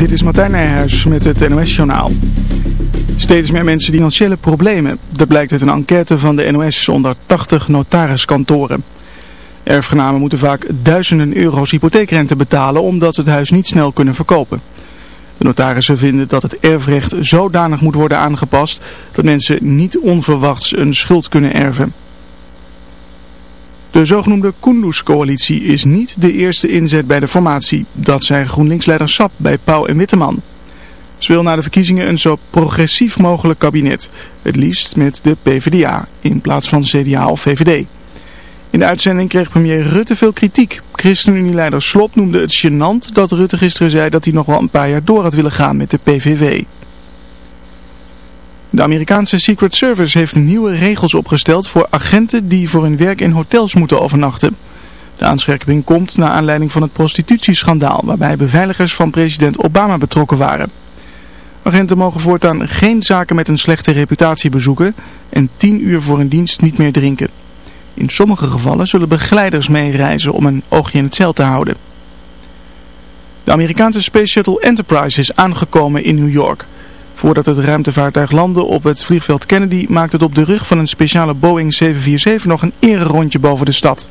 Dit is Martijn Nijhuis met het NOS-journaal. Steeds meer mensen financiële problemen. Dat blijkt uit een enquête van de NOS onder 80 notariskantoren. Erfgenamen moeten vaak duizenden euro's hypotheekrente betalen omdat ze het huis niet snel kunnen verkopen. De notarissen vinden dat het erfrecht zodanig moet worden aangepast dat mensen niet onverwachts een schuld kunnen erven. De zogenoemde Kunduz-coalitie is niet de eerste inzet bij de formatie. Dat zei GroenLinks-leider Sap bij Pauw en Witteman. Ze wil na de verkiezingen een zo progressief mogelijk kabinet. Het liefst met de PvdA in plaats van CDA of VVD. In de uitzending kreeg premier Rutte veel kritiek. ChristenUnie-leider Slop noemde het gênant dat Rutte gisteren zei dat hij nog wel een paar jaar door had willen gaan met de PVV. De Amerikaanse Secret Service heeft nieuwe regels opgesteld voor agenten die voor hun werk in hotels moeten overnachten. De aanscherping komt na aanleiding van het prostitutieschandaal waarbij beveiligers van president Obama betrokken waren. Agenten mogen voortaan geen zaken met een slechte reputatie bezoeken en 10 uur voor een dienst niet meer drinken. In sommige gevallen zullen begeleiders meereizen om een oogje in het cel te houden. De Amerikaanse Space Shuttle Enterprise is aangekomen in New York. Voordat het ruimtevaartuig landde op het vliegveld Kennedy maakte het op de rug van een speciale Boeing 747 nog een rondje boven de stad.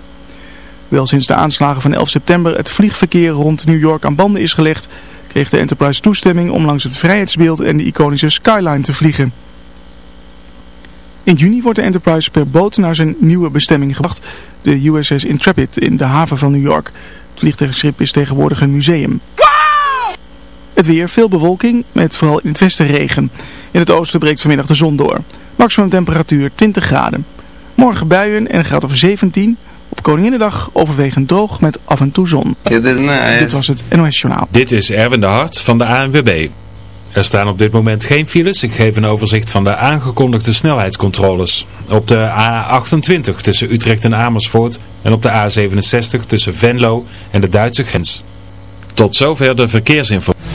Wel sinds de aanslagen van 11 september het vliegverkeer rond New York aan banden is gelegd, kreeg de Enterprise toestemming om langs het vrijheidsbeeld en de iconische skyline te vliegen. In juni wordt de Enterprise per boot naar zijn nieuwe bestemming gebracht, de USS Intrepid in de haven van New York. Het vliegtuigschip is tegenwoordig een museum. Het weer, veel bewolking, met vooral in het westen regen. In het oosten breekt vanmiddag de zon door. Maximum temperatuur 20 graden. Morgen buien en een graad of 17. Op Koninginnedag overwegend droog met af en toe zon. Dit was het NOS Journaal. Dit is Erwin de Hart van de ANWB. Er staan op dit moment geen files. Ik geef een overzicht van de aangekondigde snelheidscontroles. Op de A28 tussen Utrecht en Amersfoort en op de A67 tussen Venlo en de Duitse grens. Tot zover de verkeersinformatie.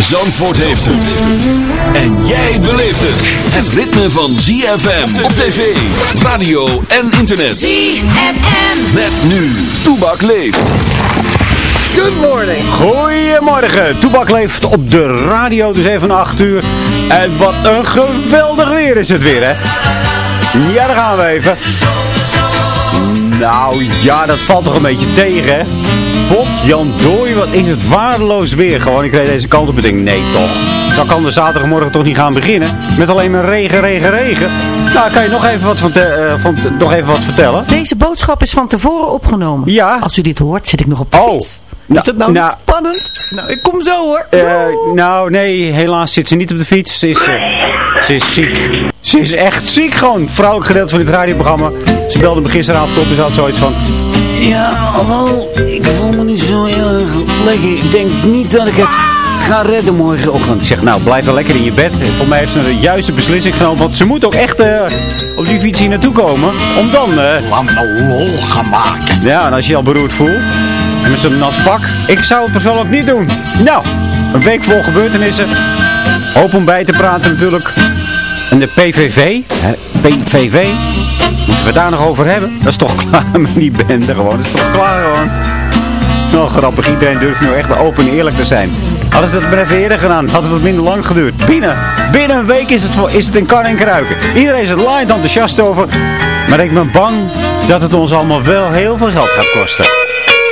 Zandvoort heeft het. En jij beleeft het. Het ritme van ZFM op tv, radio en internet. ZFM. Met nu. Toebak leeft. Good morning. Goedemorgen. Toebak leeft op de radio, dus even 8 uur. En wat een geweldig weer is het weer, hè? Ja, daar gaan we even. Nou ja, dat valt toch een beetje tegen, hè? Pot, Jan Dooi, wat is het waardeloos weer. Gewoon, ik reed deze kant op en denk, nee toch. Zo kan de zaterdagmorgen toch niet gaan beginnen. Met alleen maar regen, regen, regen. Nou, kan je nog even wat, van, uh, van nog even wat vertellen? Deze boodschap is van tevoren opgenomen. Ja. Als u dit hoort, zit ik nog op de Oh. fiets. Is het nou, nou- niet spannend? Nou, ik kom zo hoor. Eh, nou, nee, helaas zit ze niet op de fiets. Ze is, eh, ze is ziek. Ze is echt ziek gewoon. Vrouwelijk gedeelte van dit radioprogramma. Ze belde me gisteravond op en ze had zoiets van... Ja, hallo. Ik voel me niet zo heel erg lekker. Ik denk niet dat ik het ga redden morgenochtend. Ik zeg, nou, blijf dan lekker in je bed. Voor mij heeft ze de juiste beslissing genomen. Want ze moet ook echt eh, op die fiets hier naartoe komen. Om dan... eh een lol gaan maken. ja, en als je je al beroerd voelt. En met zo'n nat pak. Ik zou het persoonlijk niet doen. Nou, een week vol gebeurtenissen. Hoop om bij te praten natuurlijk. En de PVV. Hè, PVV. Moeten we daar nog over hebben? Dat is toch klaar met die bende gewoon. Dat is toch klaar gewoon. Nou, grappig. Iedereen durft nu echt open en eerlijk te zijn. Hadden ze dat maar even eerder gedaan, had het wat minder lang geduurd. Binnen, binnen een week is het, is het in kan en kruiken. Iedereen is er light enthousiast over. Maar ik ben bang dat het ons allemaal wel heel veel geld gaat kosten.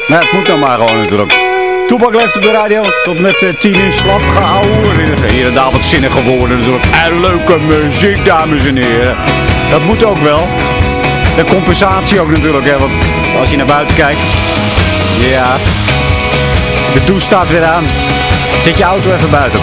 Maar het moet dan maar gewoon natuurlijk. Toepak leeft op de radio tot met uh, 10 uur slap gehouden. Hier en daar wat zinnig geworden natuurlijk. En leuke muziek, dames en heren. Dat moet ook wel. De compensatie ook natuurlijk, hè. Want als je naar buiten kijkt. Ja. De douche staat weer aan. Zet je auto even buiten.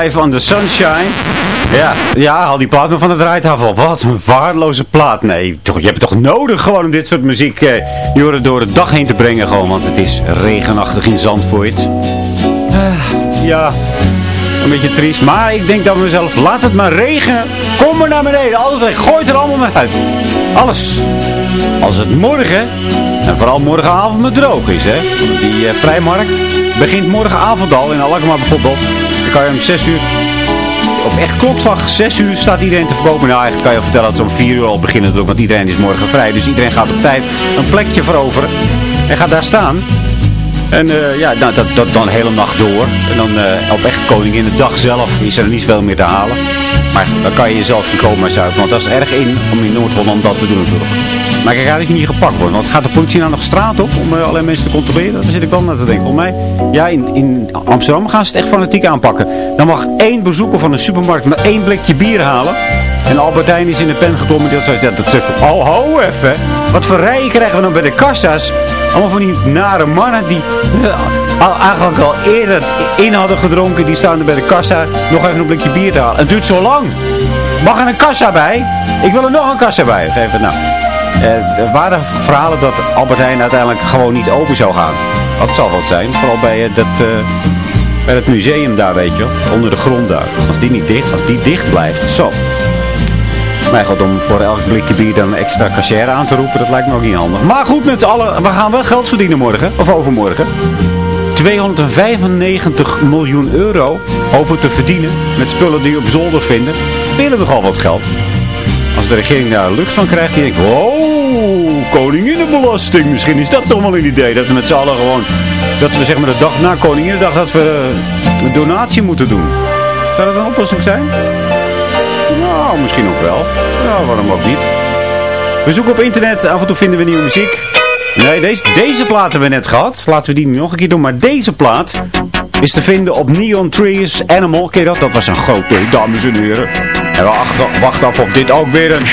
Get Alive on the Sunshine. Ja, ja, haal die plaat maar van de draaitafel. Wat een waardeloze plaat. Nee, toch, je hebt het toch nodig gewoon om dit soort muziek eh, door de dag heen te brengen. Gewoon, want het is regenachtig in Zandvoort. Eh, ja, een beetje triest. Maar ik denk dan mezelf, laat het maar regenen. Kom maar naar beneden. Alles regen. Gooi het er allemaal maar uit. Alles. Als het morgen, en vooral morgenavond maar droog is, hè. Die eh, vrijmarkt begint morgenavond al in Alkmaar bijvoorbeeld. Dan kan je om 6 uur, op echt klokslag 6 uur staat iedereen te verkopen. Nou, eigenlijk kan je vertellen dat ze om 4 uur al beginnen want iedereen is morgen vrij. Dus iedereen gaat op tijd een plekje veroveren en gaat daar staan. En eh, ja, nou, dat, dat dan de hele nacht door. En dan eh, op echt koningin de dag zelf is er niet veel meer te halen. Maar dan kan je jezelf niet komen zuipen. Want dat is erg in om in Noord-Holland dat te doen natuurlijk. Maar kijk uit dat je niet gepakt wordt. Want gaat de politie nou nog straat op om uh, alleen mensen te controleren? Daar zit ik wel naar te denken. Volgens mij, ja, in, in Amsterdam gaan ze het echt fanatiek aanpakken. Dan mag één bezoeker van een supermarkt maar één blikje bier halen. En Albertijn is in de pen geklommen. Die had ja, dat. Oh, ho even. Wat voor rijen krijgen we dan bij de kassa's? Allemaal van die nare mannen die eh, al, eigenlijk al eerder in hadden gedronken. Die staan er bij de kassa nog even een blikje bier te halen. Het duurt zo lang. Mag er een kassa bij? Ik wil er nog een kassa bij. Geef het nou. Eh, er waren verhalen dat Albert Heijn uiteindelijk gewoon niet open zou gaan. Dat zal wat zijn. Vooral bij, eh, dat, eh, bij het museum daar, weet je. Onder de grond daar. Als die niet dicht, als die dicht blijft. Zo. Maar goed, om voor elk blikje bier dan een extra cashier aan te roepen, dat lijkt me ook niet handig. Maar goed, met allen, we gaan wel geld verdienen morgen. Of overmorgen. 295 miljoen euro hopen te verdienen met spullen die je op zolder vinden. Velen nogal wat geld. De regering daar lucht van krijgt, die denkt, wow, koninginnenbelasting. Misschien is dat toch wel een idee, dat we met z'n allen gewoon, dat we zeg maar de dag na Koninginnedag, dat we een donatie moeten doen. Zou dat een oplossing zijn? Nou, misschien ook wel. Nou, waarom ook niet? We zoeken op internet, af en toe vinden we nieuwe muziek. Nee, deze, deze plaat hebben we net gehad. Laten we die nog een keer doen. Maar deze plaat is te vinden op Neon Trees Animal. Ken je dat? Dat was een grote hit, dames en heren. En we wachten wacht af of dit ook weer een,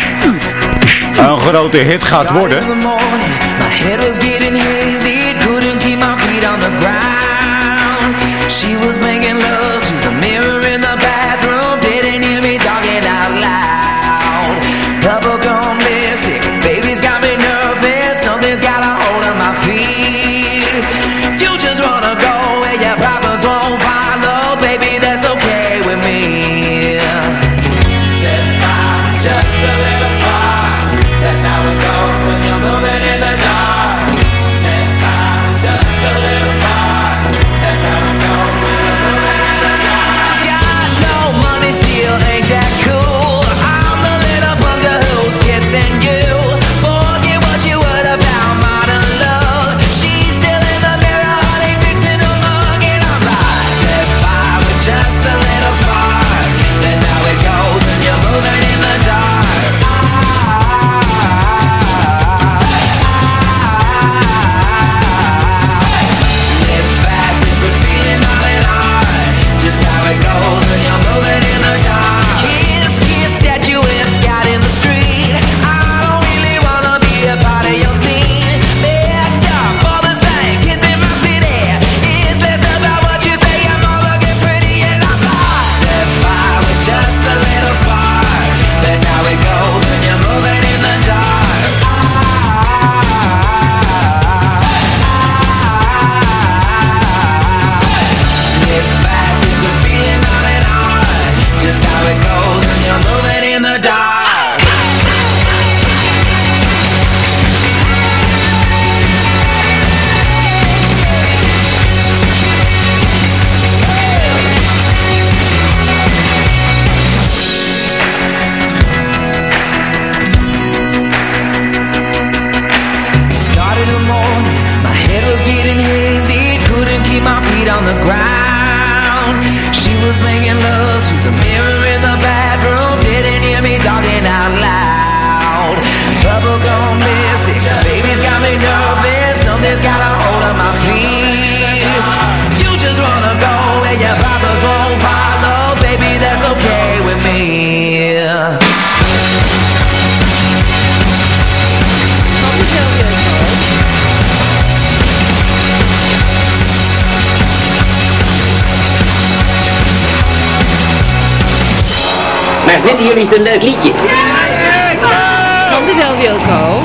grote hit gaat worden. Vinden jullie het een leuk liedje? Dankjewel Wilco.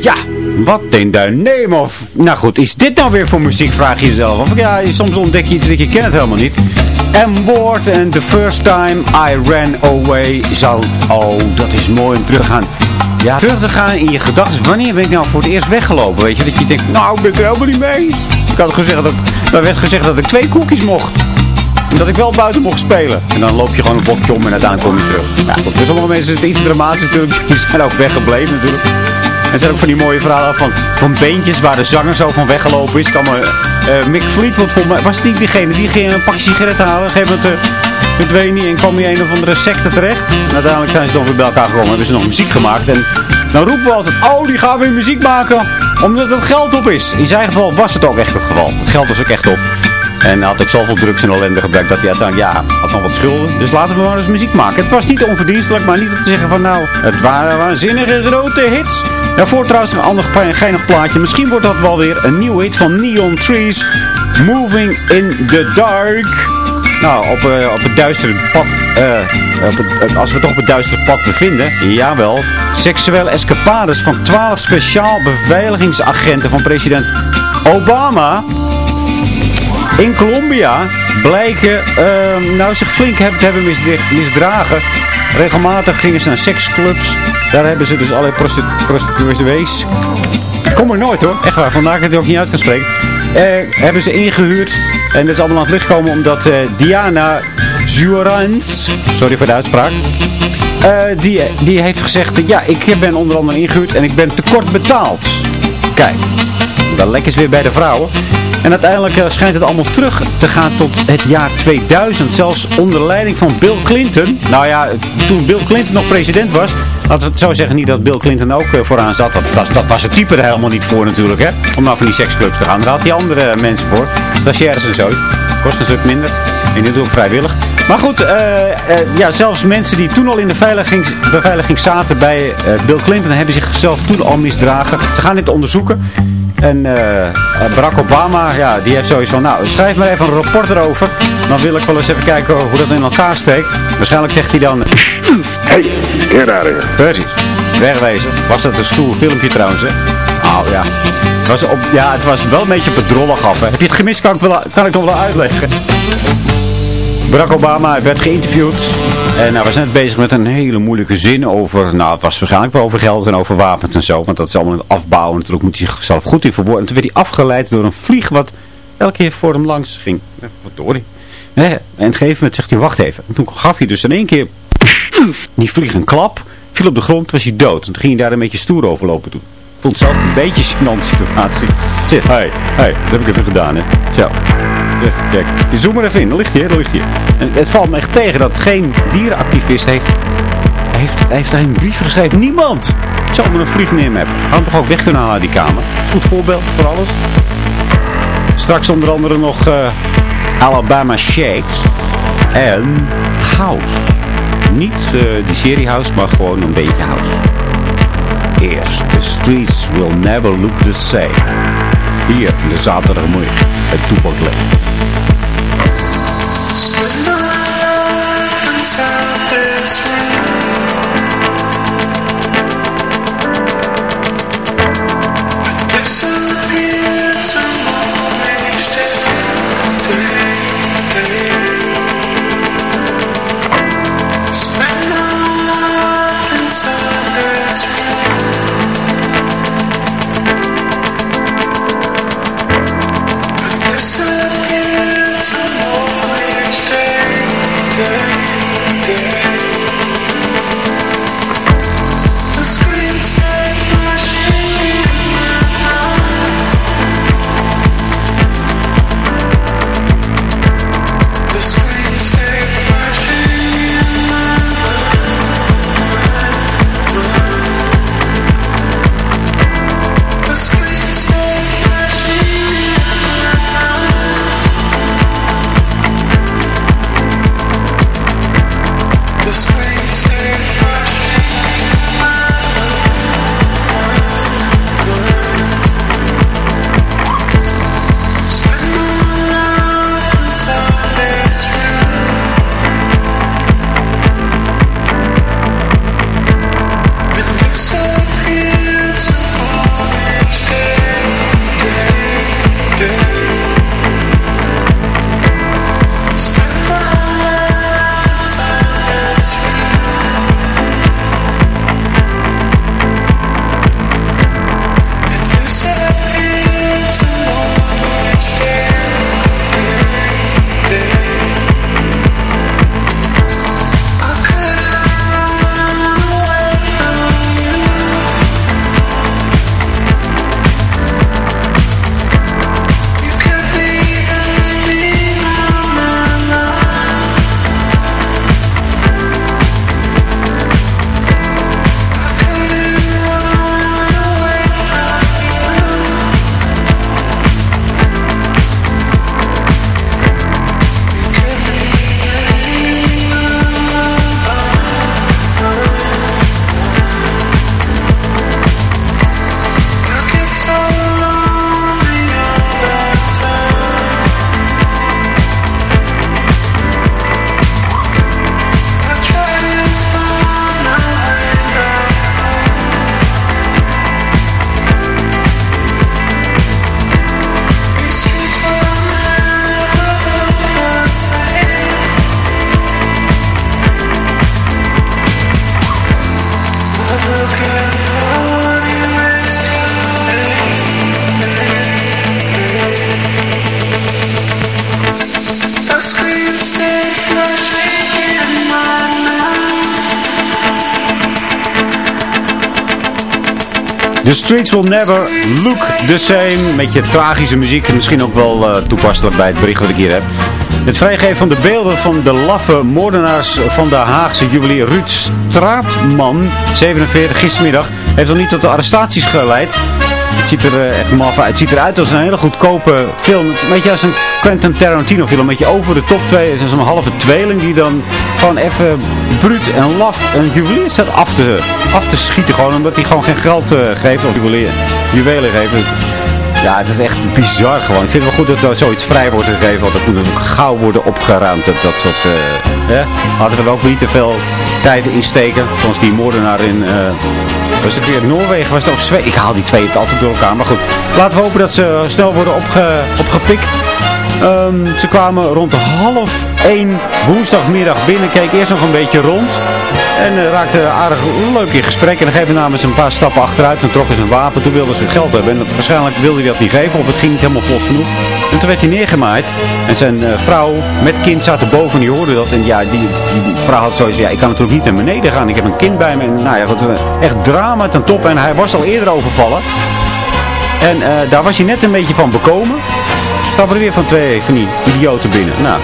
Ja, wat in de of... Nou goed, is dit nou weer voor muziek, vraag je jezelf. Of ja, soms ontdek je iets dat je kent helemaal niet. M-Word en The First Time I Ran Away. Zou... Oh, dat is mooi om terug te gaan. Ja, terug te gaan in je gedachten. Wanneer ben ik nou voor het eerst weggelopen? Weet je, dat je denkt, nou, ik ben het helemaal niet mee eens. Ik had gezegd dat, er werd gezegd dat ik twee koekjes mocht. En dat ik wel buiten mocht spelen. En dan loop je gewoon een blokje om en uiteindelijk kom je terug. Voor sommige mensen is het iets dramatisch natuurlijk. Die zijn ook weggebleven natuurlijk. En er zijn ook van die mooie verhalen van, van beentjes waar de zanger zo van weggelopen is. Kan maar, eh, Mick Fleetwood volgens mij, was het niet diegene die ging een pakje sigaretten halen. Gegeven moment uh, verdween hij en kwam in een of andere secte terecht. En uiteindelijk zijn ze toch weer bij elkaar gekomen. Hebben ze nog muziek gemaakt. En dan roepen we altijd, oh die gaan weer muziek maken. Omdat het geld op is. In zijn geval was het ook echt het geval. Het geld was ook echt op. En had ook zoveel drugs en ellende gebruikt dat hij uiteindelijk, ja, had nog wat schulden. Dus laten we maar eens muziek maken. Het was niet onverdienstelijk, maar niet om te zeggen van nou, het waren waanzinnige grote hits. Daarvoor trouwens een ander geinig plaatje. Misschien wordt dat wel weer een nieuwe hit van Neon Trees. Moving in the Dark. Nou, op, uh, op het duistere pad, uh, op het, als we toch op het duistere pad bevinden, jawel, seksuele escapades van 12 speciaal beveiligingsagenten van president Obama in Colombia blijken uh, nou, zich flink hebben, te hebben misdragen. Regelmatig gingen ze naar seksclubs. Daar hebben ze dus allerlei prostituees. Kom er nooit hoor. Echt waar. Vandaar dat ik het ook niet uit kan spreken. Uh, hebben ze ingehuurd. En dat is allemaal aan het licht gekomen omdat uh, Diana Jurans, sorry voor de uitspraak, uh, die, die heeft gezegd, ja, ik ben onder andere ingehuurd en ik ben tekort betaald. Kijk, dat lekker weer bij de vrouwen. En uiteindelijk uh, schijnt het allemaal terug te gaan tot het jaar 2000. Zelfs onder leiding van Bill Clinton. Nou ja, toen Bill Clinton nog president was. Laten we het zo zeggen, niet dat Bill Clinton ook uh, vooraan zat. Dat, dat, was het type er helemaal niet voor natuurlijk. Hè? Om naar van die seksclubs te gaan. Daar had hij andere mensen voor. Stagiaires en zoiets. Kost een stuk minder. En dit doe ik vrijwillig. Maar goed, uh, ja, zelfs mensen die toen al in de beveiliging zaten bij Bill Clinton hebben zichzelf toen al misdragen. Ze gaan dit onderzoeken. En Barack Obama, ja, die heeft zoiets van, nou, schrijf maar even een rapport erover. Dan wil ik wel eens even kijken hoe dat in elkaar steekt. Waarschijnlijk zegt hij dan... Hey, get out here. Precies. Wegwezen. Was dat een stoel filmpje trouwens, hè? Nou ja. Het was, op, ja, het was wel een beetje op het drollig af, hè. Heb je het gemist, kan ik, wel, kan ik nog wel uitleggen. Barack Obama werd geïnterviewd. En hij was net bezig met een hele moeilijke zin over... Nou, het was waarschijnlijk wel over geld en over wapens en zo. Want dat is allemaal een afbouwen. Natuurlijk moet hij zichzelf goed in verwoorden. En toen werd hij afgeleid door een vlieg wat elke keer voor hem langs ging. Wat door hij. En op een gegeven moment zegt hij, wacht even. En toen gaf hij dus in één keer die vlieg een klap. Viel op de grond, was hij dood. En toen ging hij daar een beetje stoer over lopen doen. Vond zelf een beetje een situatie. Zeg, hé, hé, dat heb ik even gedaan, hè. Zo. Even kijken. Je zoom er even in. Dat ligt hier, dat ligt hier. En het valt me echt tegen dat geen dierenactivist heeft, heeft, heeft daar een brief geschreven. Niemand zou me een vlieg nemen hebben. Had hem toch ook weg kunnen halen die kamer. Goed voorbeeld voor alles. Straks onder andere nog uh, Alabama Shakes en House. Niet uh, die serie House, maar gewoon een beetje House. Eerst, the streets will never look the same. Hier in de zaterdagmorgen, het toepakleven. Will Never Look the Same. Met je tragische muziek. Misschien ook wel eh, toepasselijk bij het bericht wat ik hier heb. Het vrijgeven van de beelden van de laffe moordenaars van de Haagse juwelier Ruud Straatman, 47, gistermiddag, heeft nog niet tot de arrestaties geleid. Het ziet er eh, echt maf uit. Het ziet eruit als een hele goedkope film. Een beetje als een Quentin Tarantino film. Een beetje over de top twee. Het is een halve tweeling die dan gewoon even bruut en laf een juwelier staat af te, af te schieten. Gewoon omdat hij gewoon geen geld eh, geeft of juwelier, juwelen geeft. Ja, het is echt bizar gewoon. Ik vind het wel goed dat er zoiets vrij wordt gegeven. Want dat moet ook gauw worden opgeruimd. Dat, dat soort... eh Hadden we ook niet te veel tijd in steken. Zoals die moordenaar in... eh, was het weer Noorwegen? Was het of? Ik haal die twee altijd door elkaar. Maar goed, laten we hopen dat ze snel worden opge, opgepikt. Ehm, ze kwamen rond half één woensdagmiddag binnen. Keek eerst nog een beetje rond. En eh, raakte aardig leuk in gesprek. En dan geven namen ze een paar stappen achteruit. En trokken ze een wapen. Toen wilden ze geld hebben. En waarschijnlijk wilde hij dat niet geven. Of het ging niet helemaal vlot genoeg. En toen werd hij neergemaaid. En zijn eh, vrouw met kind zaten boven. En die hoorde dat. En ja, die, vrouw had zoiets Ja, ik kan natuurlijk niet naar beneden gaan. Ik heb een kind bij me. En nou ja, goed, eh, echt drama ten top. En hij was al eerder overvallen. En daar was hij net een beetje van bekomen. Stappen er weer van twee van die idioten binnen. Nou,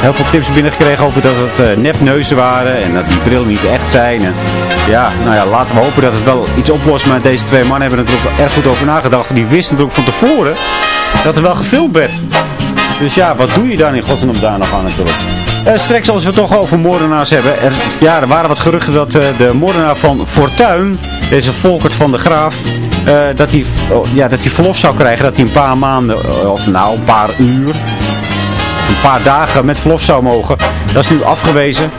heel veel tips binnengekregen over dat het eh, nepneuzen waren. En dat die brillen niet echt zijn. En ja, nou ja, laten we hopen dat het wel iets oplost. Maar deze twee mannen hebben er natuurlijk erg goed over nagedacht. Die wisten natuurlijk van tevoren dat er wel gefilmd werd. Dus ja, wat doe je dan in godsnaam daar nog aan natuurlijk? Eh, straks als we het toch over moordenaars hebben. Ja, er waren wat geruchten dat eh, de moordenaar van Fortuin, deze Volkert van de Graaf, eh, dat, hij, oh, ja, dat hij verlof zou krijgen. Dat hij een paar maanden, of nou een paar uur, een paar dagen met verlof zou mogen. Dat is nu afgewezen.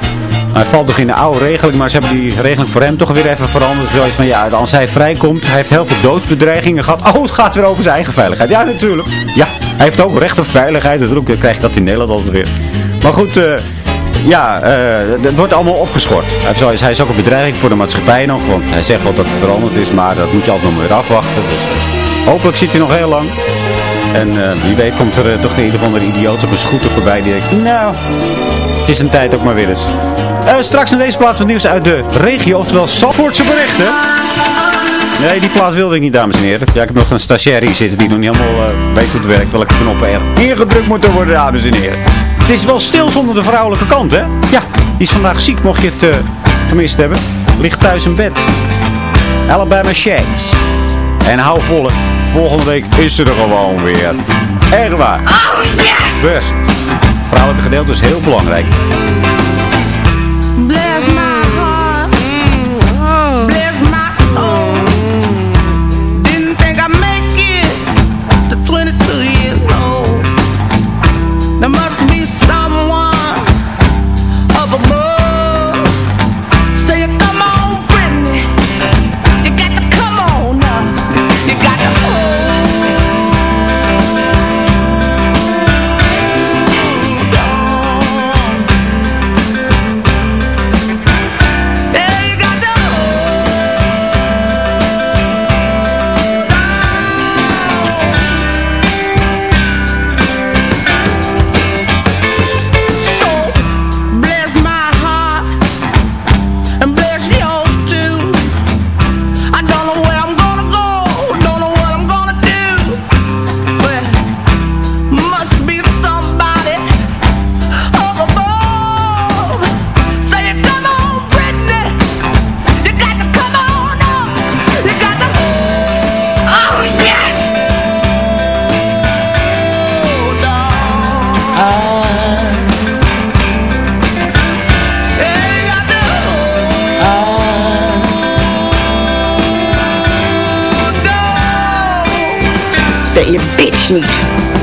Hij valt nog in de oude regeling, maar ze hebben die regeling voor hem toch weer even veranderd. Zoals van ja, als hij vrijkomt, hij heeft heel veel doodsbedreigingen gehad. Oh, het gaat weer over zijn eigen veiligheid. Ja, natuurlijk. Ja, hij heeft ook recht op veiligheid. Natuurlijk krijg je dat in Nederland altijd weer. Maar goed, eh, ja, eh, het wordt allemaal opgeschort. Hij is, ook een bedreiging voor de maatschappij nog. Want hij zegt wel dat het veranderd is, maar dat moet je altijd nog weer afwachten. Dus eh, hopelijk zit hij nog heel lang. En wie weet komt er toch een of andere idioot op een scooter voorbij die denkt, nou, het is een tijd ook maar weer eens. Straks in deze plaats van nieuws uit de regio, oftewel Zandvoortse berichten. Nee, die plaats wilde ik niet, dames en heren. Ja, ik heb nog een stagiair hier zitten die nog niet helemaal weet hoe het werkt. Welke knoppen er ingedrukt moeten worden, dames en heren. Het is wel stil zonder de vrouwelijke kant, hè? Ja, die is vandaag ziek, mocht je het eh, gemist hebben. Ligt thuis in bed. Alabama Shakes. En hou volle, volgende week is ze er gewoon weer. Echt waar. Oh, yes! Dus, vrouwelijke gedeelte is heel belangrijk. Dat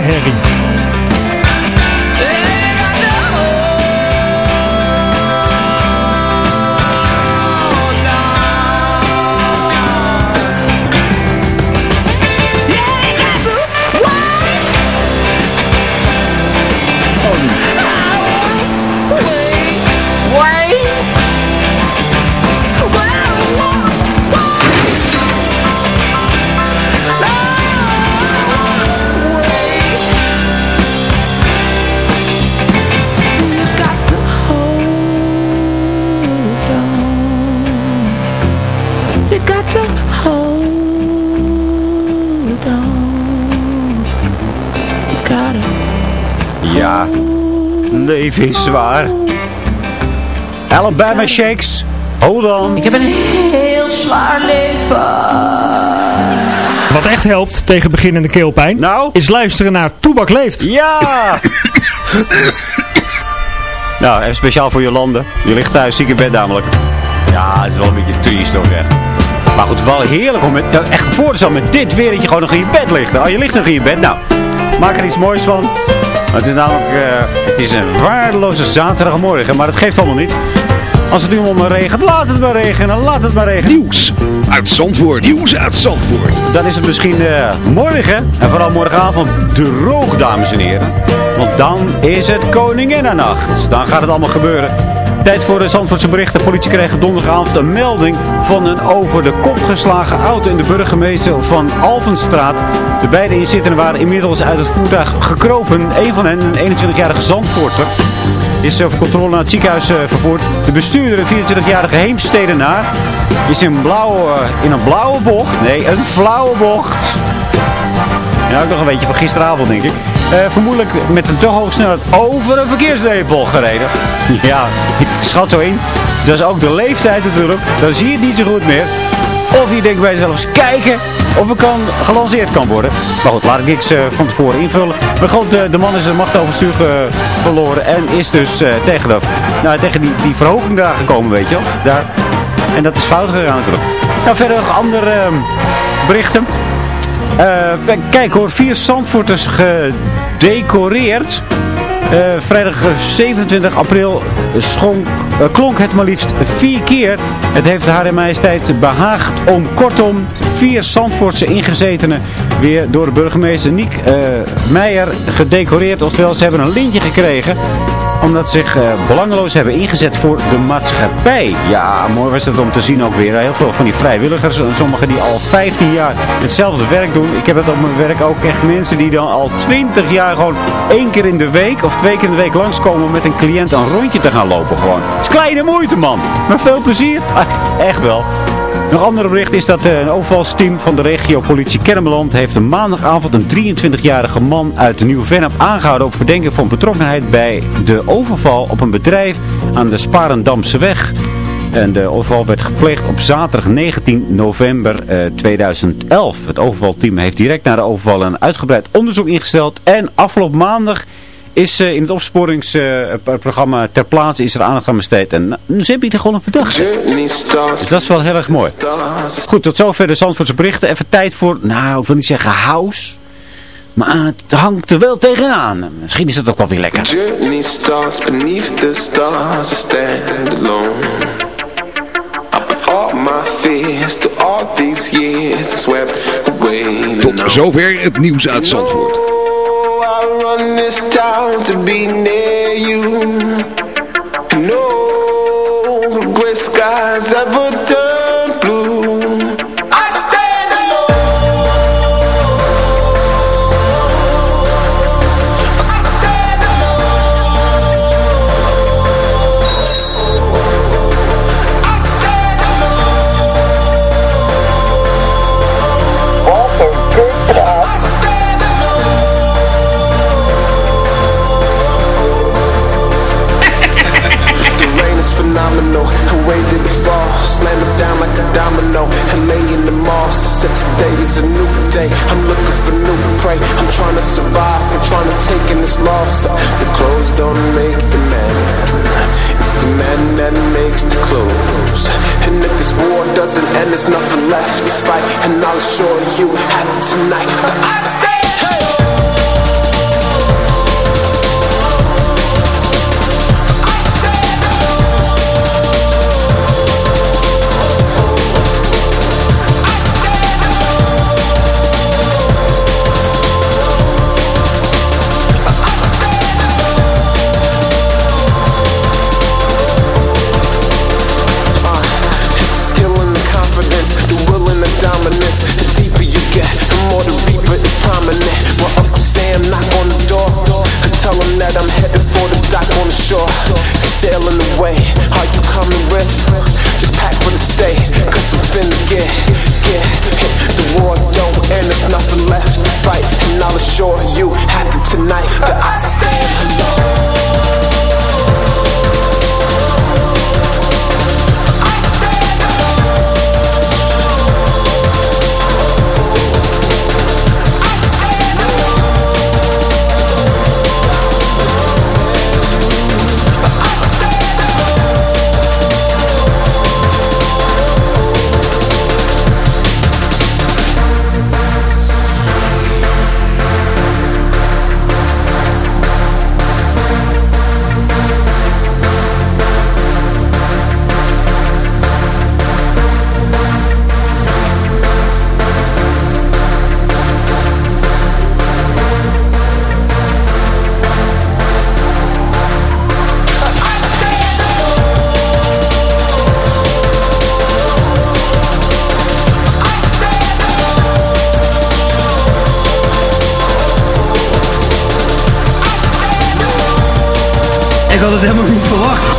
herrie. Leven is zwaar. Alabama Shakes, hold on. Ik heb een heel zwaar leven. Wat echt helpt tegen beginnende keelpijn, nou? is luisteren naar Toebak Leeft. Ja! nou, even speciaal voor Jolande. Je ligt thuis ziek in bed namelijk. Ja, het is wel een beetje triest ook echt. Maar goed, wel heerlijk om met, nou, echt voor te met dit weer dat je gewoon nog in je bed ligt. Oh, je ligt nog in je bed. Nou, maak er iets moois van. Het is namelijk, eh, het is een waardeloze zaterdagmorgen, maar dat geeft allemaal niet. Als het nu om regent, laat het maar regenen, laat het maar regenen. Nieuws uit Zandvoort. Nieuws uit Zandvoort. Dan is het misschien eh, morgen, en vooral morgenavond, droog, dames en heren. Want dan is het Koninginnennacht. Dan gaat het allemaal gebeuren. Tijd voor de Zandvoortse berichten. Politie kreeg donderdagavond een melding van een over de kop geslagen auto in de burgemeester van Alvenstraat. De beide inzittenden waren inmiddels uit het voertuig gekropen. Een van hen, een 21-jarige Zandvoorter, is over controle naar het ziekenhuis eh, vervoerd. De bestuurder, een 24-jarige Heemstedenaar, is in, blauwe, in een blauwe bocht, nee, een flauwe bocht. Ja, ook nog een beetje van gisteravond, denk ik. Eh, vermoedelijk met een te hoge snelheid over een verkeersdrempel gereden. Ja, schat zo in. Dat is ook de leeftijd natuurlijk. Dan zie je het niet zo goed meer. Of je denkt bij jezelf, eens kijken of het kan, gelanceerd kan worden. Maar goed, laat ik niks eh, van tevoren invullen. Maar goed, de, de man is zijn macht ge- verloren. En is dus eh, tegen, de, nou, tegen die, die verhoging daar gekomen, weet je wel. Daar. En dat is fout gegaan natuurlijk. Nou, verder nog andere ehm, berichten. Eh, kijk hoor, vier Zandvoorters gedecoreerd. Eh, vrijdag eh, 27 april schonk, eh, klonk het maar liefst vier keer. Het heeft haar majesteit behaagd om kortom vier Zandvoortse ingezetenen weer door de burgemeester Niek eh, Meijer gedecoreerd. Oftewel, ze hebben een lintje gekregen omdat ze zich eh, belangeloos hebben ingezet voor de maatschappij. Ja, mooi was het om te zien ook weer. Heel veel van die vrijwilligers. en Sommigen die al 15 jaar hetzelfde werk doen. Ik heb het op mijn werk ook echt mensen die dan al 20 jaar gewoon één keer in de week of twee keer in de week langskomen met een cliënt een rondje te gaan lopen gewoon. Het is kleine moeite man. Maar veel plezier. Ah, echt wel. Nog ander bericht is dat eh, een overvalsteam van de regio politie Kennemerland heeft een maandagavond een 23-jarige man uit de Nieuwe Vennep aangehouden op verdenking van betrokkenheid bij de overval op een bedrijf aan de Sparendamse weg. En de overval werd gepleegd op zaterdag 19 november eh, 2011. Het overvalteam heeft direct na de overval een uitgebreid onderzoek ingesteld. En afgelopen maandag is eh, in het opsporingsprogramma ter plaatse is er aandacht aan besteed. En nou, ze hebben hier gewoon een verdachte. Dus dat is wel heel erg mooi. Goed, tot zover de Zandvoortse berichten. Even tijd voor, nou ik wil niet zeggen house. Maar het hangt er wel tegenaan. Misschien is het ook wel weer lekker. Journey starts beneath the stars. I stand alone. I put all my fears to all these years swept away. Tot zover het nieuws uit Zandvoort. Run this town to be near you. No gray skies ever turn Today is a new day. I'm looking for new prey. I'm trying to survive. I'm trying to take in this loss. The clothes don't make the man. It's the man that makes the clothes. And if this war doesn't end, there's nothing left to fight. And I'll assure you, it tonight. Had het helemaal niet verwacht.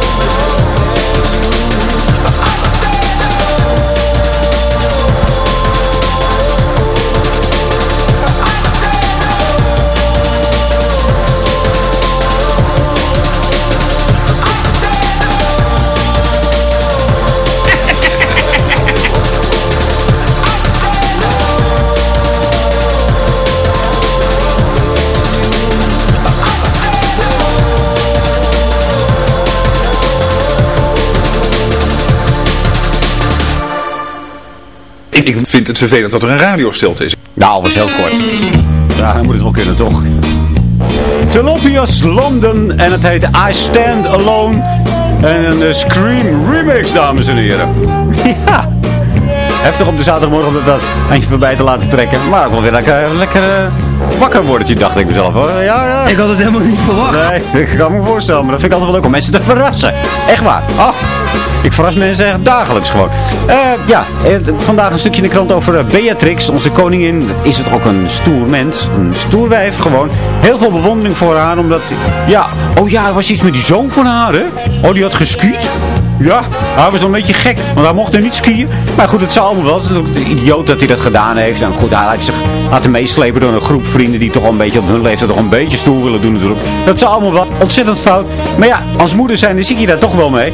Ik, vind het vervelend dat er een radiostilte is. Nou, was heel kort. Ja, dan moet het wel kunnen, toch? Telopias London en het heet I Stand Alone. En een eh, Scream remix, dames en heren. ja. Heftig op de zaterdagmorgen om dat eindje voorbij te laten trekken. Maar ook wel weer lekker, lekker eh, wakker worden, dacht ik mezelf. Hoor. Ja, ja. Ik had het helemaal niet verwacht. Nee, ik kan me voorstellen. Maar dat vind ik altijd wel leuk om mensen te verrassen. Echt waar. Oh, ik verras mensen echt dagelijks gewoon. Eh, ja, eh, vandaag een stukje in de krant over eh, Beatrix, onze koningin. Is het ook een stoer mens. Een stoer wijf gewoon. Heel veel bewondering voor haar, omdat... Ja, oh ja, er was iets met die zoon van haar, hè? Oh, die had geskiet. Ja, hij was wel een beetje gek, want hij mocht er niet skiën. Maar goed, het zou allemaal wel. Het is ook de idioot dat hij dat gedaan heeft. En goed, hij laat zich laten meeslepen door een groep vrienden die toch een beetje op hun leeftijd toch een beetje stoer willen doen natuurlijk. Dat is allemaal wel ontzettend fout. Maar ja, als moeder zijn, dan zie je daar toch wel mee.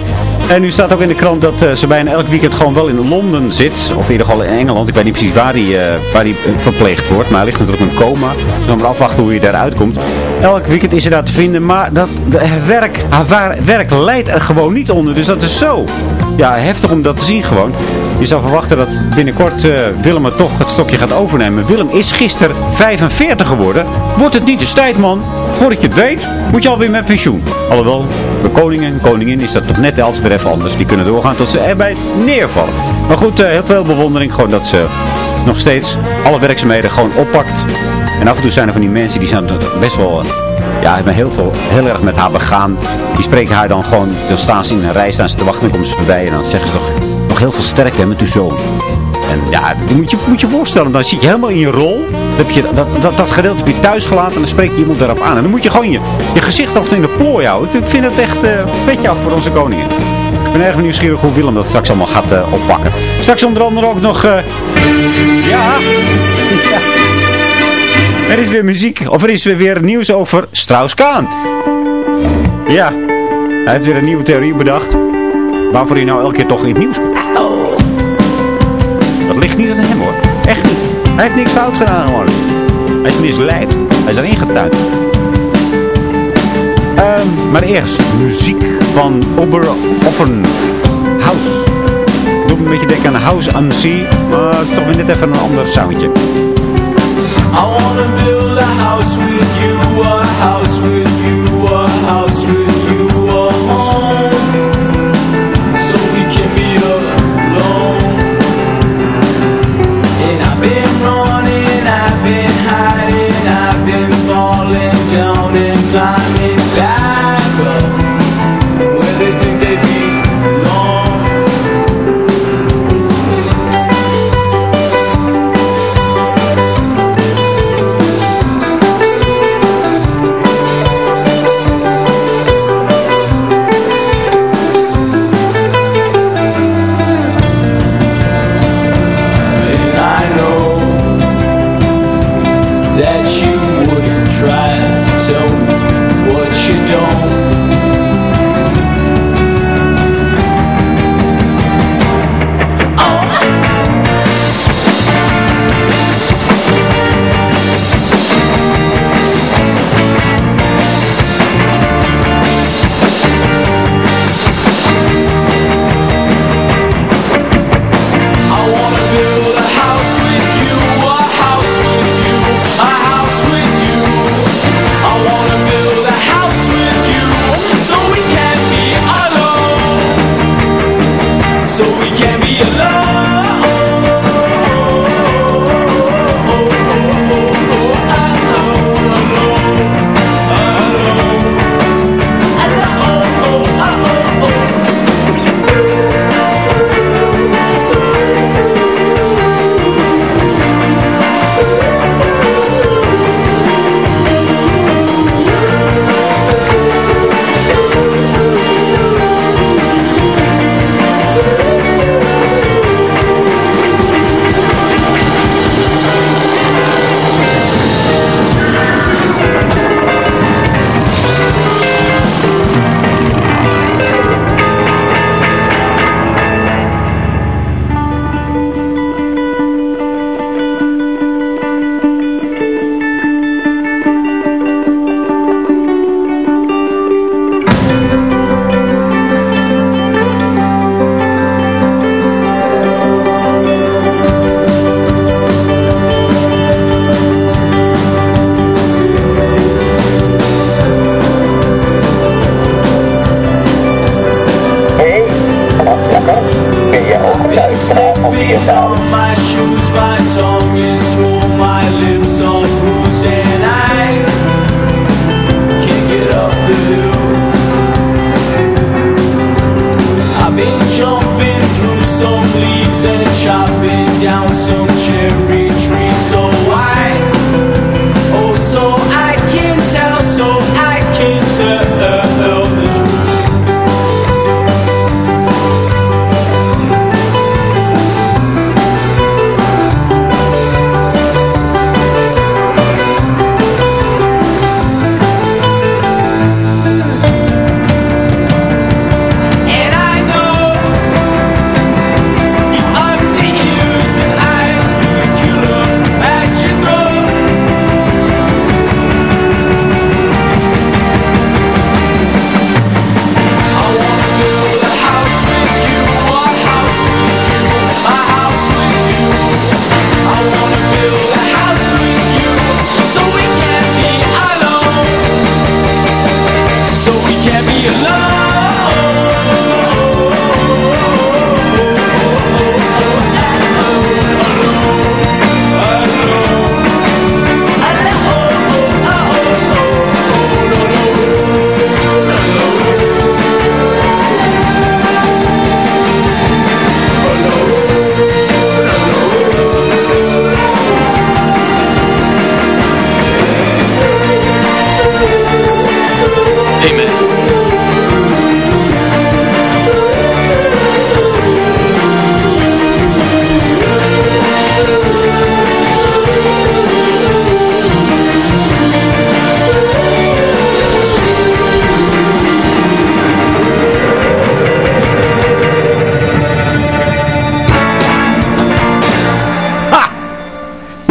En nu staat ook in de krant dat eh, ze bijna elk weekend gewoon wel in Londen zit. Of in ieder geval in Engeland. Ik weet niet precies waar die, eh, waar die eh, verpleegd wordt. Maar hij ligt natuurlijk in coma. Dus maar afwachten hoe hij daaruit komt. Elk weekend is ze daar te vinden. Maar dat, haar werk, haar werk leidt er gewoon niet onder. Dus dat is zo ja, heftig om dat te zien gewoon. Je zou verwachten dat binnenkort eh, Willem het toch het stokje gaat overnemen. Willem is gisteren 45 geworden. Wordt het niet eens tijd, man? Voordat je het weet, moet je alweer met pensioen. Alhoewel, bij koningen en koningin is dat toch net als weer even anders. Die kunnen doorgaan tot ze erbij neervallen. Maar goed, eh, heel veel bewondering. Gewoon dat ze nog steeds alle werkzaamheden gewoon oppakt. En af en toe zijn er van die mensen die zijn best wel... eh, ja, hebben heel, veel, heel erg met haar begaan. Die spreken haar dan gewoon, dan staan ze in een rij, staan ze te wachten, dan komen ze voorbij en dan zeggen ze toch heel veel sterkte met uw zoon. En ja, moet je, moet je voorstellen, dan zit je helemaal in je rol. Heb je, dat, dat, dat gedeelte heb je thuis gelaten en dan spreekt iemand daarop aan. En dan moet je gewoon je, je gezicht altijd in de plooi houden. Ik vind het echt eh, een beetje af voor onze koningin. Ik ben erg nieuwsgierig hoe Willem dat straks allemaal gaat eh, oppakken. Straks onder andere ook nog... eh, ja... Er is weer muziek, of er is weer, weer nieuws over Strauss-Kaan. Ja, hij heeft weer een nieuwe theorie bedacht. Waarvoor hij nou elke keer toch in het nieuws komt. Niet aan hem hoor. Echt niet. Hij heeft niks fout gedaan gewoon. Hij is misleid. Hij is erin getuind. Ehm, maar eerst muziek van Oberoffen House. Doe me een beetje denken aan House on Sea. Maar het is toch weer net even een ander soundje. I wanna build a house with you, a house with you, a house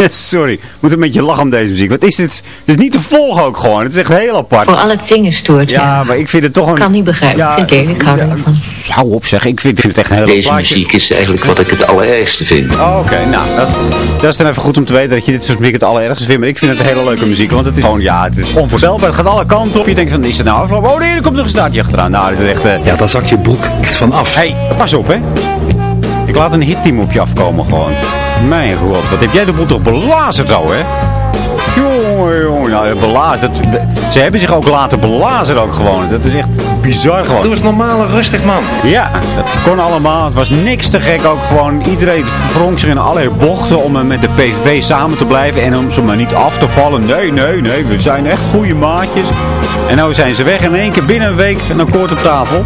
Sorry, ik moet een beetje lachen om deze muziek. Wat is dit? Het is niet te volgen ook gewoon. Het is echt heel apart. Voor al het zingen stoort. Ja, maar ik vind het toch een... Ik kan niet begrijpen. Ja, ik, ik hou van. Hou op zeg, ik vind, vind het echt een hele Deze muziek is eigenlijk wat ik het allerergste vind. Oh, Oké, nou, dat, dat is dan even goed om te weten dat je dit soort muziek het allerergste vindt. Maar ik vind het een hele leuke muziek, want het is gewoon, ja, het is onvoorstelbaar. Het gaat alle kanten op. Je denkt van, is het nou afgelopen? Oh nee, er komt nog een staartje achteraan. Nou, dit is echt... eh, Ja, daar zak je broek echt van af. hey, pas op hè. Ik laat een hitteam op je afkomen gewoon. Mijn god, wat heb jij de boel toch belazerd zo, hè? Jongen, jongen, nou, belazerd. Ze hebben zich ook laten belazeren ook gewoon. Dat is echt bizar gewoon. Doe eens normaal en rustig, man. Ja, dat kon allemaal. Het was niks te gek ook gewoon. Iedereen wrong zich in allerlei bochten om met de PVV samen te blijven. En om ze maar niet af te vallen. Nee, nee, nee. We zijn echt goede maatjes. En nou zijn ze weg in één keer binnen een week een akkoord op tafel.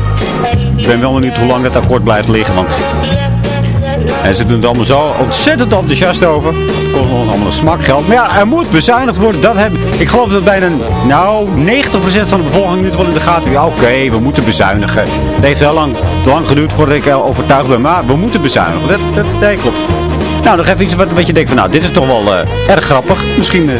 Ik ben wel benieuwd hoe lang dat akkoord blijft liggen. Want en ze doen het allemaal zo ontzettend enthousiast over. Het kost ons allemaal een smakgeld. Maar ja, er moet bezuinigd worden. Dat heb, ik geloof dat bijna, nou, 90% van de bevolking nu wel in de gaten heeft. Oké, we moeten bezuinigen. Het heeft heel lang, lang geduurd voordat ik er overtuigd ben. Maar we moeten bezuinigen. Dat, dat, klopt. Nou, nog even iets wat, wat je denkt van, nou, dit is toch wel eh, erg grappig. Misschien eh,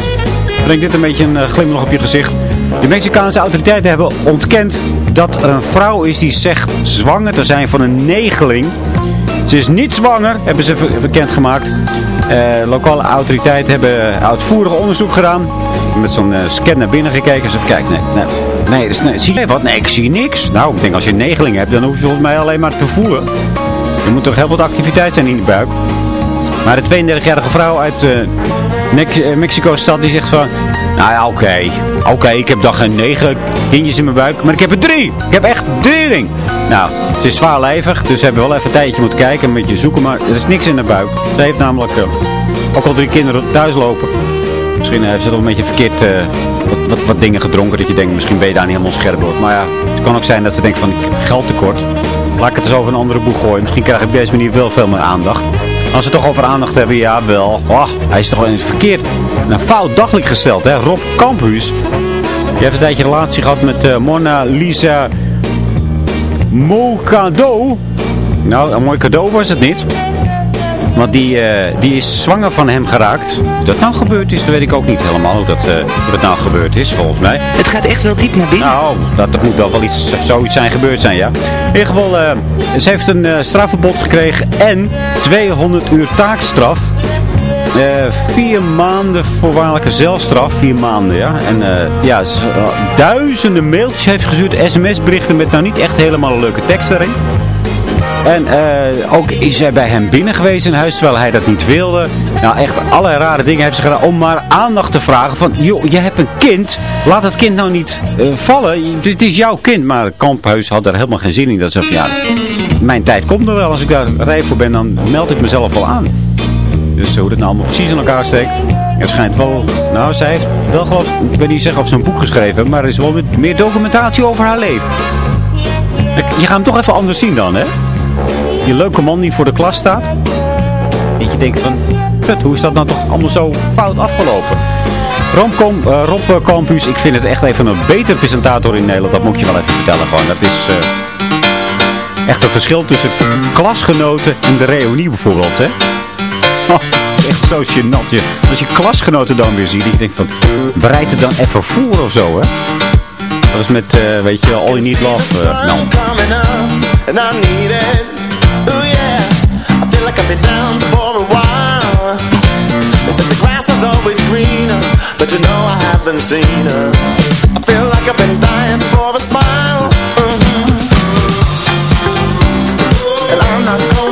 brengt dit een beetje een eh, glimlach op je gezicht. De Mexicaanse autoriteiten hebben ontkend dat er een vrouw is die zegt zwanger te zijn van een negeling. Ze is niet zwanger, hebben ze bekendgemaakt. Eh, lokale autoriteiten hebben uitvoerig onderzoek gedaan. Met zo'n eh, scan naar binnen gekeken. Ze kijken, nee, nee, nee, dus, nee, zie je wat? Nee, ik zie niks. Nou, ik denk als je negeling hebt, dan hoef je volgens mij alleen maar te voelen. Er moet toch heel wat activiteit zijn in de buik. Maar de 32-jarige vrouw uit Mex- eh, Mexico-stad die zegt van... Nou ja, oké. Oké, ik heb dan geen negen kindjes in mijn buik. Maar ik heb er drie. Ik heb echt drie ding. Nou, ze is zwaarlijvig. Dus ze hebben wel even een tijdje moeten kijken. Een beetje zoeken. Maar er is niks in haar buik. Ze heeft namelijk eh, ook al drie kinderen thuis lopen. Misschien heeft ze toch een beetje verkeerd eh, wat, wat, dingen gedronken. Dat je denkt, misschien ben je daar niet helemaal scherp door. Maar ja, het kan ook zijn dat ze denkt van, ik heb geldtekort. Laat ik het eens over een andere boeg gooien. Misschien krijg ik op deze manier wel veel meer aandacht. Als het toch over aandacht hebben, ja wel. Oh, hij is toch wel eens verkeerd. Een fout daglicht gesteld, hè. Rob Campus. Die heeft een tijdje relatie gehad met eh, Mona Lisa Mocado. Nou, een mooi cadeau was het niet. Want die, eh, die is zwanger van hem geraakt. Hoe dat nou gebeurd is, dat weet ik ook niet helemaal. Hoe dat, eh, hoe dat nou gebeurd is, volgens mij. Het gaat echt wel diep naar binnen. Nou, dat, dat moet wel wel iets, zoiets zijn gebeurd zijn, ja. In ieder geval, eh, ze heeft een strafverbod gekregen en 200 uur taakstraf. Eh, vier maanden voorwaardelijke zelfstraf. Vier maanden, ja. En eh, ja, eh, duizenden mailtjes heeft gestuurd. sms-berichten met nou niet echt helemaal leuke tekst erin. En ook is zij bij hem binnen geweest in huis, terwijl hij dat niet wilde. Nou, echt allerlei rare dingen heeft ze gedaan om maar aandacht te vragen. Van, joh, je hebt een kind. Laat het kind nou niet vallen. Het, is jouw kind. Maar Kamphuis had daar helemaal geen zin in. Dat ze van, ja, mijn tijd komt er wel. Als ik daar rijp voor ben, dan meld ik mezelf wel aan. Dus hoe dat nou allemaal precies in elkaar steekt. Er schijnt wel, nou, zij heeft wel geloof ik, weet niet zeggen of ze een boek geschreven maar er is wel meer documentatie over haar leven. Je gaat hem toch even anders zien dan, hè? Die leuke man die voor de klas staat. Dat je denkt van, kut, hoe is dat nou toch allemaal zo fout afgelopen? Rob, Kom, eh, Rob Campus, ik vind het echt even een betere presentator in Nederland. Dat moet ik je wel even vertellen gewoon. Dat is eh, echt een verschil tussen klasgenoten en de reunie bijvoorbeeld, hè? Oh, het is echt zo gênant. Je. Als je klasgenoten dan weer ziet, die denk van, bereid het dan even voor of zo, hè? Dat is met, uh, weet je, All You Need Love. Uh, greener But you know I haven't seen her I feel like I've been dying for a smile mm -hmm. And I'm not going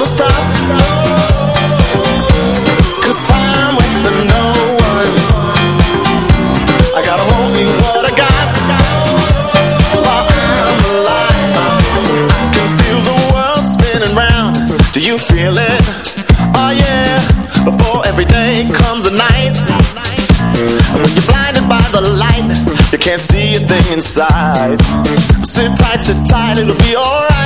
you feel it? Oh yeah, before every day comes a night. When you're blinded by the light You can't see a thing inside. Sit tight, sit tight, it'll be alright.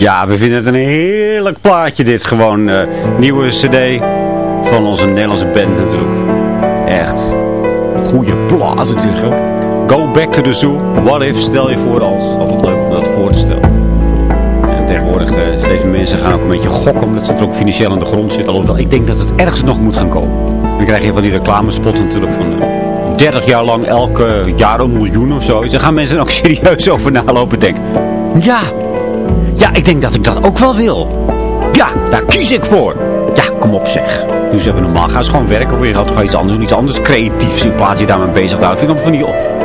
Ja, we vinden het een heerlijk plaatje dit. Gewoon eh, nieuwe cd van onze Nederlandse band natuurlijk. Echt. Goeie plaat natuurlijk. Go back to the zoo. What if, stel je voor als. Altijd leuk om dat voor te stellen. En tegenwoordig eh, meer mensen gaan ook een beetje gokken omdat ze er ook financieel aan de grond zitten. Alhoewel, ik denk dat het ergens nog moet gaan komen. Dan krijg je van die reclamespots natuurlijk van... eh, 30 jaar lang elke jaar een miljoen of zo. Daar gaan mensen ook serieus over nalopen denken. Ja, ja, ik denk dat ik dat ook wel wil. Ja, daar kies ik voor. Ja, kom op zeg. Doe eens even normaal. Ga eens gewoon werken voor je geld. Ga iets anders doen. Iets anders creatiefs in plaats je daarmee bezig houden. Vind ik van die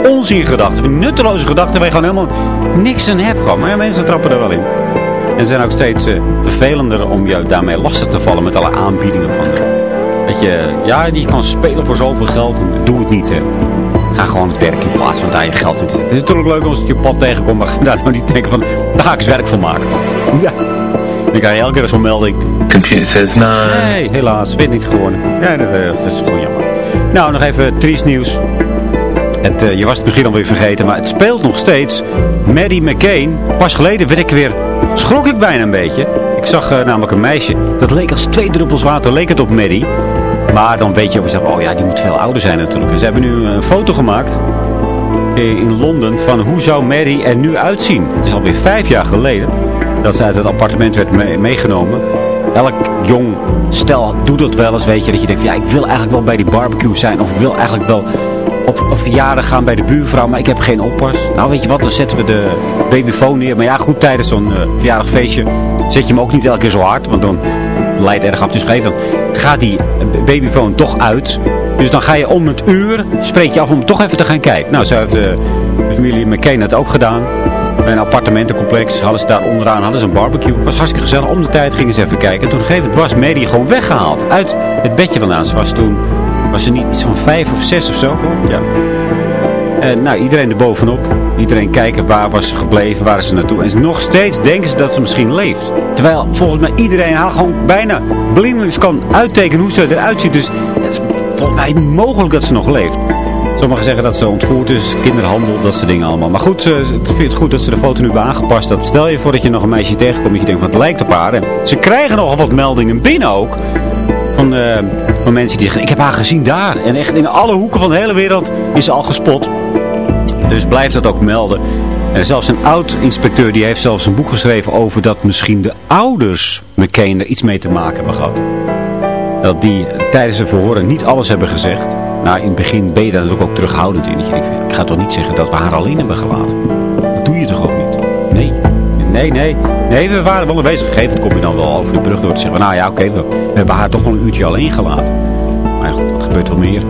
onzingedachten. Van die nutteloze gedachten waar je gewoon helemaal niks aan hebt. Gewoon. Maar ja, mensen trappen er wel in. En zijn ook steeds eh, vervelender om je daarmee lastig te vallen met alle aanbiedingen van dat je, ja, je kan spelen voor zoveel geld. Doe het niet, hè. Ga gewoon het werk in plaats van daar je geld in te zetten. Het is natuurlijk leuk als je je pad tegenkomt, maar ga daar nou niet denken van, daar ga ik eens werk van maken. Ja. Dan krijg je elke keer zo'n melding. Computer says no. Nee, helaas, wint niet gewonnen. Ja, dat, eh, dat is gewoon jammer. Nou, nog even triest nieuws. Het, eh, je was het misschien alweer vergeten, maar het speelt nog steeds. Maddie McCain. Pas geleden werd ik weer, schrok ik bijna een beetje. Ik zag eh, namelijk een meisje. Dat leek als twee druppels water, leek het op Maddie. Maar dan weet je ook zelf, oh ja, die moet veel ouder zijn natuurlijk. En ze hebben nu een foto gemaakt eh, in Londen van hoe zou Maddie er nu uitzien. Het is alweer vijf jaar geleden dat ze uit het appartement werd mee- meegenomen. Elk jong stel doet dat wel eens, weet je. Dat je denkt, ja, ik wil eigenlijk wel bij die barbecue zijn. Of wil eigenlijk wel op een verjaardag gaan bij de buurvrouw. Maar ik heb geen oppas. Nou, weet je wat, dan zetten we de babyfoon neer. Maar ja, goed, tijdens zo'n eh, verjaardagfeestje zet je hem ook niet elke keer zo hard. Want dan leidt het erg af. Dus gegeven moment gaat die eh, babyfoon toch uit. Dus dan ga je om het uur, spreek je af om toch even te gaan kijken. Nou, zo heeft de, de familie McCain het ook gedaan. Bij een appartementencomplex hadden ze daar onderaan hadden ze een barbecue. Het was hartstikke gezellig. Om de tijd gingen ze even kijken. En toen op een gegeven was Maddie gewoon weggehaald. Uit het bedje vandaan. Ze was toen, was ze niet iets van vijf of zes of zo? Ja. En nou, iedereen er bovenop. Iedereen kijken waar was ze gebleven, waar is ze naartoe. En nog steeds denken ze dat ze misschien leeft. Terwijl volgens mij iedereen haar gewoon bijna blindelings kan uittekenen hoe ze eruit ziet. Dus het is volgens mij mogelijk dat ze nog leeft. Sommigen zeggen dat ze ontvoerd is, kinderhandel, dat soort dingen allemaal. Maar goed, ze, ik vind het goed dat ze de foto nu hebben aangepast. Dat stel je voor dat je nog een meisje tegenkomt dat je denkt, wat het lijkt op haar. En ze krijgen nogal wat meldingen binnen ook. Van, eh, van mensen die zeggen, ik heb haar gezien daar. En echt in alle hoeken van de hele wereld is ze al gespot. Dus blijf dat ook melden. En zelfs een oud-inspecteur die heeft zelfs een boek geschreven over dat misschien de ouders McCain er iets mee te maken hebben gehad. Dat die tijdens de verhoren niet alles hebben gezegd. Nou, in het begin ben je daar natuurlijk ook terughoudend in. Ik ga toch niet zeggen dat we haar alleen hebben gelaten. Dat doe je toch ook niet? Nee. Nee, nee. Nee, we waren wel bezig. Gegeven kom je dan wel over de brug door te zeggen. Nou ja, oké, we, we hebben haar toch wel een uurtje alleen gelaten. Maar goed, dat gebeurt wel meer.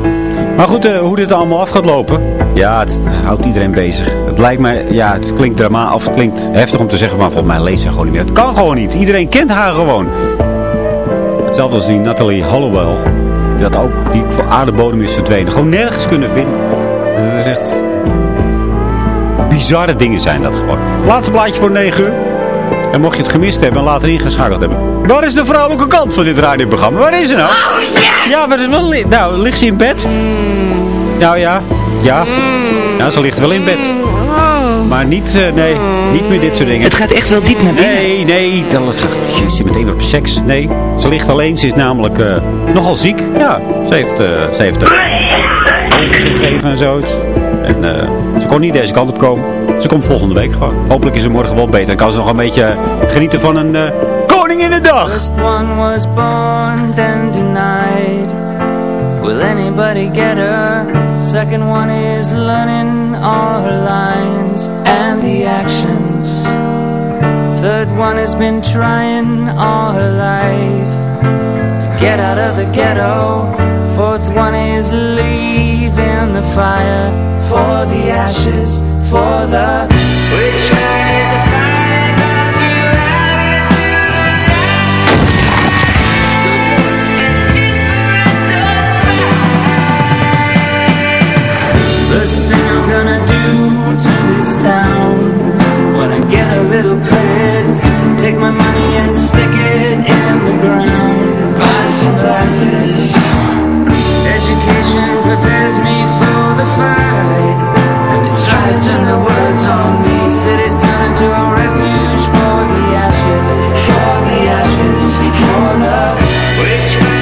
Maar goed, eh, hoe dit allemaal af gaat lopen. Ja, het houdt iedereen bezig. Het lijkt mij, ja, het klinkt drama, of het klinkt heftig om te zeggen, maar volgens mij leest ze gewoon niet meer. Het kan gewoon niet. Iedereen kent haar gewoon. Hetzelfde als die Natalie Hollowell. Die dat ook, die voor aardebodem is verdwenen. Gewoon nergens kunnen vinden. Dat is echt... Bizarre dingen zijn dat gewoon. Laatste blaadje voor 9 uur. En mocht je het gemist hebben en later ingeschakeld hebben. Waar is de vrouwelijke kant van dit radioprogramma? Waar is ze nou? Ja, waar is wel li- nou, ligt ze in bed? Nou ja, ja. Ja, ze ligt wel in bed. Maar niet, eh, nee, niet meer dit soort dingen. Het gaat echt wel diep naar binnen. Nee, nee, dan gaat je zit meteen weer op seks. Nee, ze ligt alleen. Ze is namelijk eh, nogal ziek. Ja, ze heeft, eh ze heeft uh, overgegeven en zoiets. En eh, ze kon niet deze kant op komen. Ze komt volgende week gewoon. Hopelijk is ze morgen wel beter. Dan kan ze nog een beetje genieten van een eh koning in de dag. First one was born, then denied. Will anybody get her? Second one is learning all her lines and the actions. Third one has been trying all her life to get out of the ghetto. Fourth one is leaving the fire for the ashes, for the which one this town. When I get a little credit, take my money and stick it in the ground. Buy some glasses. Education prepares me for the fight. And they try to turn the words on me. Cities turn into a refuge for the ashes, for the ashes, for the whispers.